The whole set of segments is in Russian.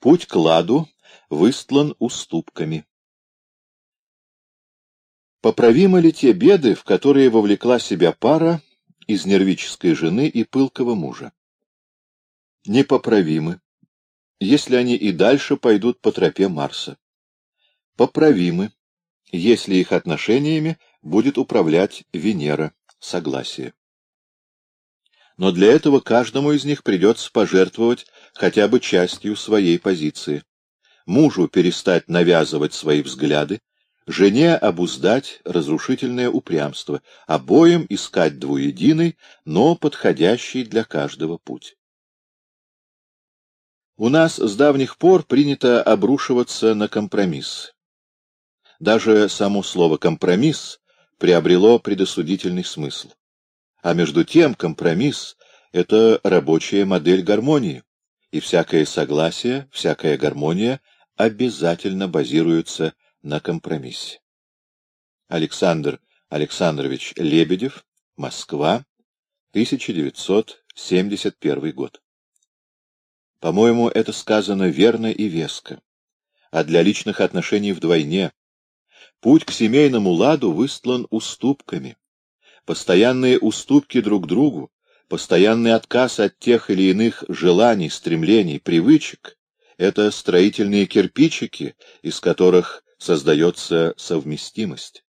Путь к ладу выстлан уступками. Поправимы ли те беды, в которые вовлекла себя пара из нервической жены и пылкого мужа? Непоправимы, если они и дальше пойдут по тропе Марса. Поправимы, если их отношениями будет управлять Венера, согласие. Но для этого каждому из них придется пожертвовать хотя бы частью своей позиции. Мужу перестать навязывать свои взгляды, жене обуздать разрушительное упрямство, обоим искать двуединый, но подходящий для каждого путь. У нас с давних пор принято обрушиваться на компромисс. Даже само слово «компромисс» приобрело предосудительный смысл. А между тем компромисс — это рабочая модель гармонии, и всякое согласие, всякая гармония обязательно базируются на компромиссе. Александр Александрович Лебедев, Москва, 1971 год. По-моему, это сказано верно и веско, а для личных отношений вдвойне. Путь к семейному ладу выстлан уступками. Постоянные уступки друг другу, постоянный отказ от тех или иных желаний, стремлений, привычек — это строительные кирпичики, из которых создается совместимость.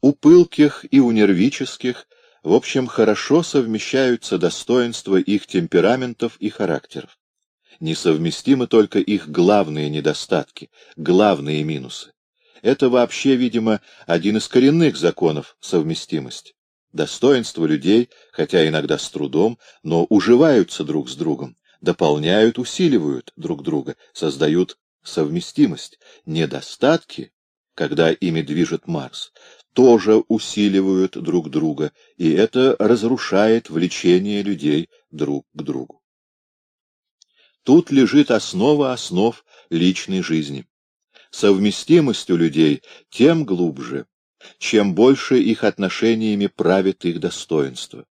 У пылких и у нервических, в общем, хорошо совмещаются достоинства их темпераментов и характеров. Несовместимы только их главные недостатки, главные минусы. Это вообще, видимо, один из коренных законов совместимости. Достоинства людей, хотя иногда с трудом, но уживаются друг с другом, дополняют, усиливают друг друга, создают совместимость. Недостатки, когда ими движет Марс, тоже усиливают друг друга, и это разрушает влечение людей друг к другу. Тут лежит основа основ личной жизни совместимость у людей тем глубже, чем больше их отношениями правит их достоинство,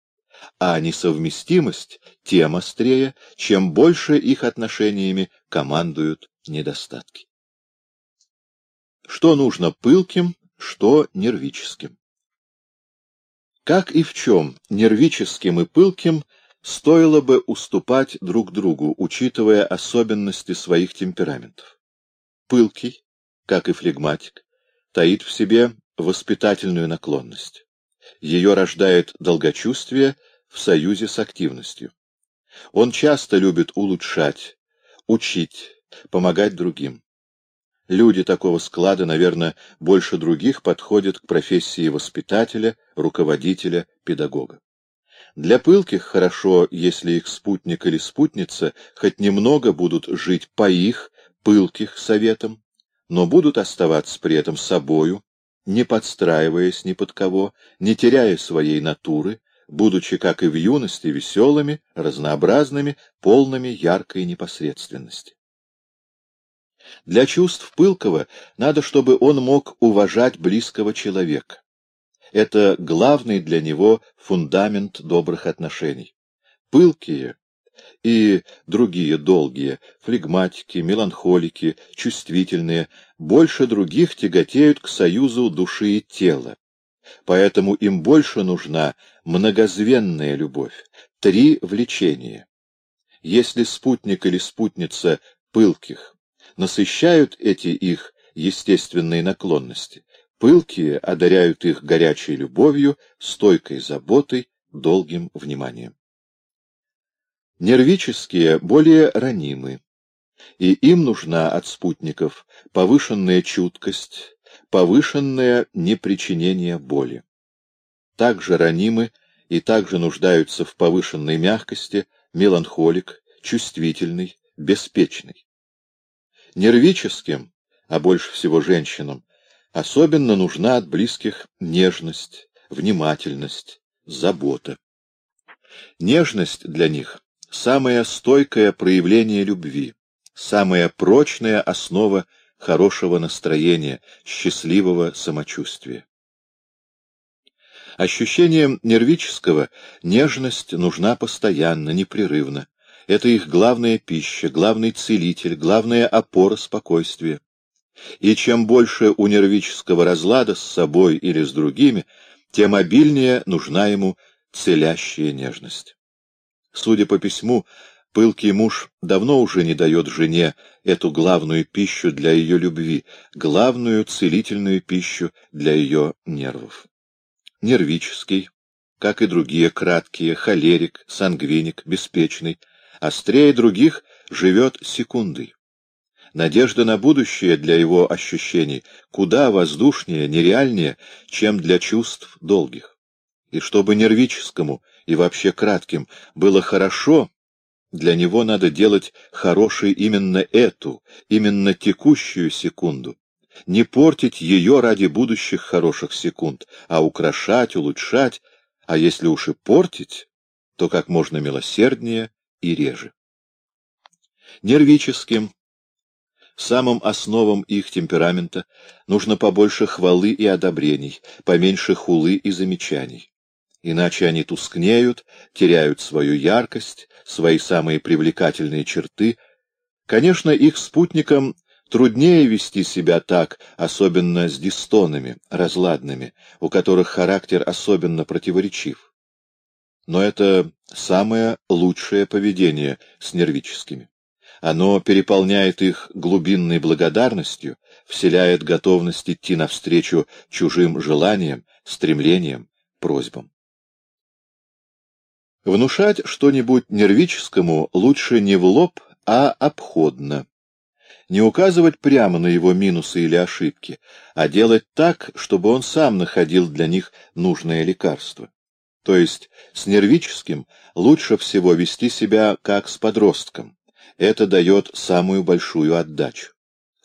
а несовместимость тем острее, чем больше их отношениями командуют недостатки. Что нужно пылким, что нервическим? Как и в чем нервическим и пылким стоило бы уступать друг другу, учитывая особенности своих темпераментов? Пылкий, как и флегматик, таит в себе воспитательную наклонность. Ее рождает долгочувствие в союзе с активностью. Он часто любит улучшать, учить, помогать другим. Люди такого склада, наверное, больше других подходят к профессии воспитателя, руководителя, педагога. Для пылких хорошо, если их спутник или спутница хоть немного будут жить по их, пылких, советам, но будут оставаться при этом собою, не подстраиваясь ни под кого, не теряя своей натуры, будучи, как и в юности, веселыми, разнообразными, полными яркой непосредственности. Для чувств Пылкова надо, чтобы он мог уважать близкого человека. Это главный для него фундамент добрых отношений. Пылкие и другие долгие, флегматики, меланхолики, чувствительные, больше других тяготеют к союзу души и тела. Поэтому им больше нужна многозвенная любовь, три влечения. Если спутник или спутница пылких насыщают эти их естественные наклонности, пылкие одаряют их горячей любовью, стойкой заботой, долгим вниманием. Нервические более ранимы, и им нужна от спутников повышенная чуткость, повышенное непричинение боли. Также ранимы и также нуждаются в повышенной мягкости меланхолик, чувствительный, беспечный. Нервическим, а больше всего женщинам, особенно нужна от близких нежность, внимательность, забота. Нежность для них самое стойкое проявление любви, самая прочная основа хорошего настроения, счастливого самочувствия. Ощущением нервического нежность нужна постоянно, непрерывно, Это их главная пища, главный целитель, главная опора спокойствия. И чем больше у нервического разлада с собой или с другими, тем обильнее нужна ему целящая нежность. Судя по письму, пылкий муж давно уже не дает жене эту главную пищу для ее любви, главную целительную пищу для ее нервов. Нервический, как и другие краткие, холерик, сангвиник, беспечный, острее других живет секундой. Надежда на будущее для его ощущений куда воздушнее, нереальнее, чем для чувств долгих. И чтобы нервическому и вообще кратким было хорошо, для него надо делать хорошей именно эту, именно текущую секунду. Не портить ее ради будущих хороших секунд, а украшать, улучшать, а если уж и портить, то как можно милосерднее и реже. Нервическим, самым основам их темперамента нужно побольше хвалы и одобрений, поменьше хулы и замечаний. Иначе они тускнеют, теряют свою яркость, свои самые привлекательные черты. Конечно, их спутникам труднее вести себя так, особенно с дистонами, разладными, у которых характер особенно противоречив. Но это самое лучшее поведение с нервическими. Оно переполняет их глубинной благодарностью, вселяет готовность идти навстречу чужим желаниям, стремлениям, просьбам. Внушать что-нибудь нервическому лучше не в лоб, а обходно. Не указывать прямо на его минусы или ошибки, а делать так, чтобы он сам находил для них нужное лекарство. То есть с нервическим лучше всего вести себя как с подростком. Это дает самую большую отдачу.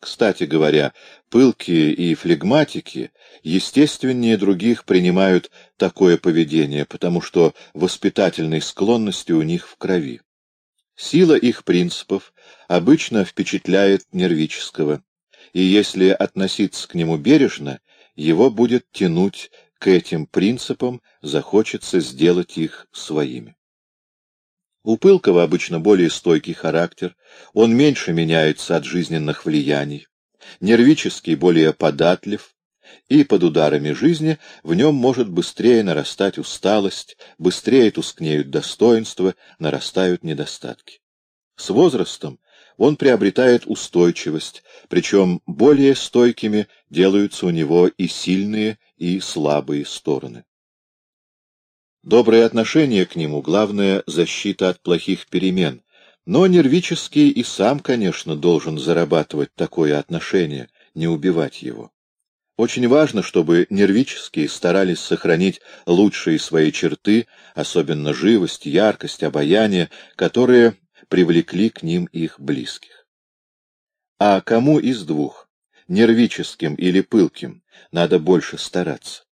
Кстати говоря, пылкие и флегматики естественнее других принимают такое поведение, потому что воспитательной склонности у них в крови. Сила их принципов обычно впечатляет нервического, и если относиться к нему бережно, его будет тянуть к этим принципам, захочется сделать их своими. У Пылкова обычно более стойкий характер, он меньше меняется от жизненных влияний, нервический более податлив, и под ударами жизни в нем может быстрее нарастать усталость, быстрее тускнеют достоинства, нарастают недостатки. С возрастом он приобретает устойчивость, причем более стойкими делаются у него и сильные, и слабые стороны. Доброе отношение к нему — главная защита от плохих перемен, но нервический и сам, конечно, должен зарабатывать такое отношение, не убивать его. Очень важно, чтобы нервические старались сохранить лучшие свои черты, особенно живость, яркость, обаяние, которые привлекли к ним их близких. А кому из двух, нервическим или пылким, надо больше стараться?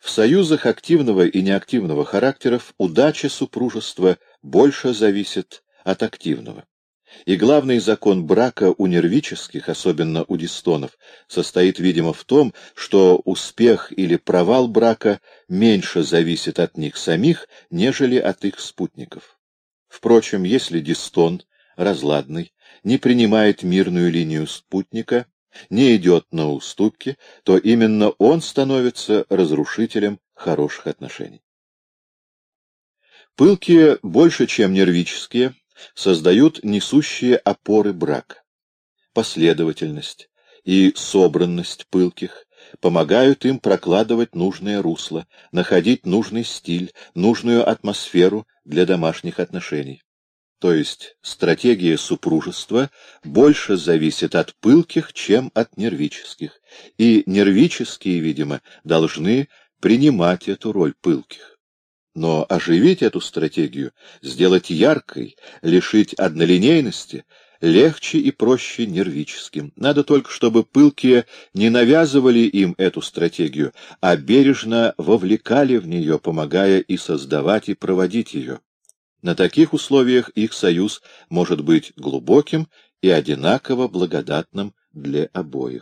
В союзах активного и неактивного характеров удача супружества больше зависит от активного. И главный закон брака у нервических, особенно у дистонов, состоит, видимо, в том, что успех или провал брака меньше зависит от них самих, нежели от их спутников. Впрочем, если дистон, разладный, не принимает мирную линию спутника, не идет на уступки, то именно он становится разрушителем хороших отношений. Пылкие, больше чем нервические, создают несущие опоры брака. Последовательность и собранность пылких помогают им прокладывать нужное русло, находить нужный стиль, нужную атмосферу для домашних отношений. То есть стратегия супружества больше зависит от пылких, чем от нервических, и нервические, видимо, должны принимать эту роль пылких. Но оживить эту стратегию, сделать яркой, лишить однолинейности легче и проще нервическим. Надо только, чтобы пылкие не навязывали им эту стратегию, а бережно вовлекали в нее, помогая и создавать, и проводить ее. На таких условиях их союз может быть глубоким и одинаково благодатным для обоих.